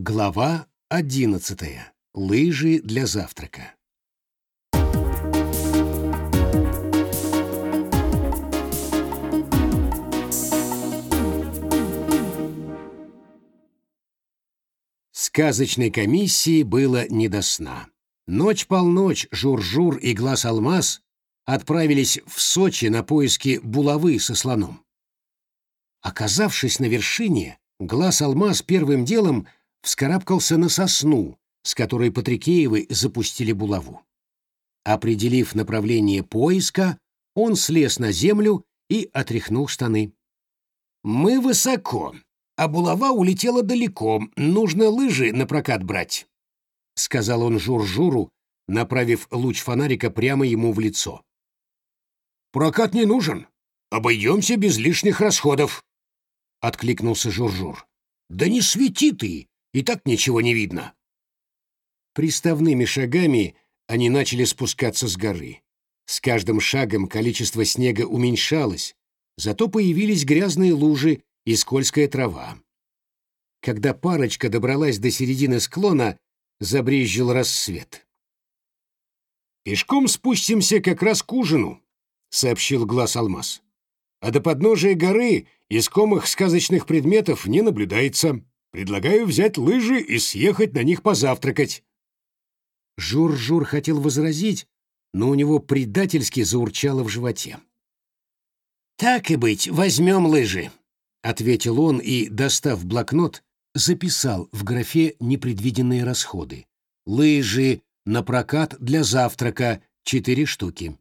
Глава одиннадцатая. Лыжи для завтрака. Сказочной комиссии было не до сна. Ночь-полночь Жур-Жур и Глаз-Алмаз отправились в Сочи на поиски булавы со слоном. Оказавшись на вершине, Глаз-Алмаз первым делом вскарабкался на сосну, с которой Патрикеевы запустили булаву. Определив направление поиска, он слез на землю и отряхнул штаны. «Мы высоко, а булава улетела далеко, нужно лыжи на прокат брать», — сказал он Жур-Журу, направив луч фонарика прямо ему в лицо. «Прокат не нужен. Обойдемся без лишних расходов», — откликнулся Жур-Жур. «Да не свети ты, и так ничего не видно». Приставными шагами они начали спускаться с горы. С каждым шагом количество снега уменьшалось, зато появились грязные лужи и скользкая трава. Когда парочка добралась до середины склона, забрезжил рассвет. «Пешком спустимся как раз к ужину», — сообщил глаз алмаз. «А до подножия горы искомых сказочных предметов не наблюдается. Предлагаю взять лыжи и съехать на них позавтракать». Жур-Жур хотел возразить, но у него предательски заурчало в животе. «Так и быть, возьмем лыжи», — ответил он и, достав блокнот, записал в графе непредвиденные расходы. «Лыжи на прокат для завтрака — четыре штуки».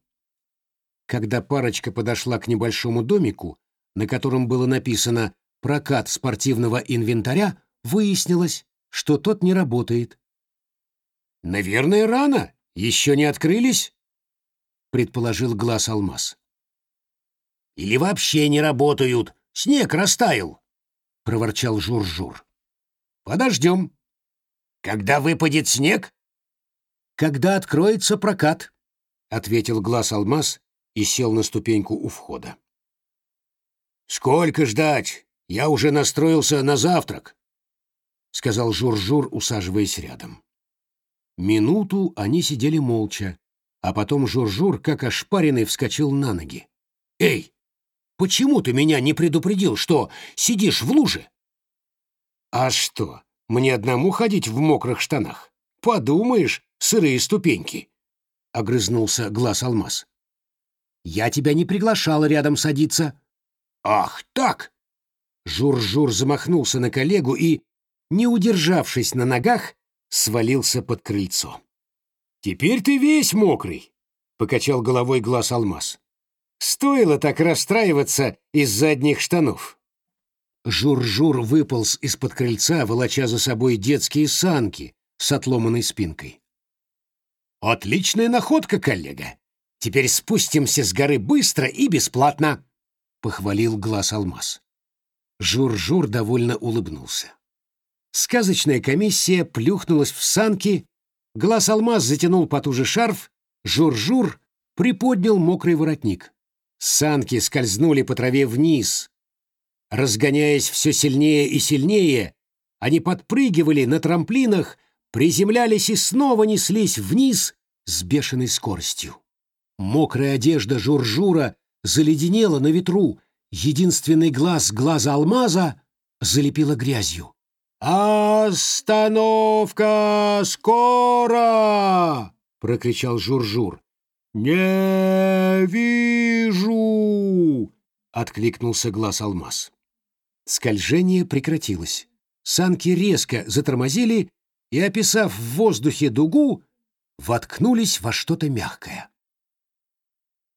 Когда парочка подошла к небольшому домику, на котором было написано «прокат спортивного инвентаря», выяснилось, что тот не работает. «Наверное, рано. Еще не открылись?» — предположил глаз алмаз. «Или вообще не работают. Снег растаял», — проворчал Жур-Жур. «Подождем. Когда выпадет снег?» «Когда откроется прокат», — ответил глаз алмаз и сел на ступеньку у входа. «Сколько ждать? Я уже настроился на завтрак», — сказал Жур-Жур, усаживаясь рядом. Минуту они сидели молча, а потом Жур-Жур, как ошпаренный, вскочил на ноги. «Эй, почему ты меня не предупредил, что сидишь в луже?» «А что, мне одному ходить в мокрых штанах? Подумаешь, сырые ступеньки!» — огрызнулся глаз алмаз. «Я тебя не приглашал рядом садиться». «Ах, так!» Жур-Жур замахнулся на коллегу и, не удержавшись на ногах, свалился под крыльцо. «Теперь ты весь мокрый», — покачал головой глаз алмаз. «Стоило так расстраиваться из-за одних штанов». Жур-Жур выполз из-под крыльца, волоча за собой детские санки с отломанной спинкой. «Отличная находка, коллега! Теперь спустимся с горы быстро и бесплатно!» — похвалил глаз алмаз. Жур-Жур довольно улыбнулся. Сказочная комиссия плюхнулась в санки, глаз алмаз затянул потуже шарф, жур-жур приподнял мокрый воротник. Санки скользнули по траве вниз. Разгоняясь все сильнее и сильнее, они подпрыгивали на трамплинах, приземлялись и снова неслись вниз с бешеной скоростью. Мокрая одежда жур-жура заледенела на ветру, единственный глаз глаза алмаза залепила грязью. «Остановка! Скоро!» — прокричал Жур-Жур. «Не вижу!» — откликнулся глаз алмаз. Скольжение прекратилось. Санки резко затормозили и, описав в воздухе дугу, воткнулись во что-то мягкое.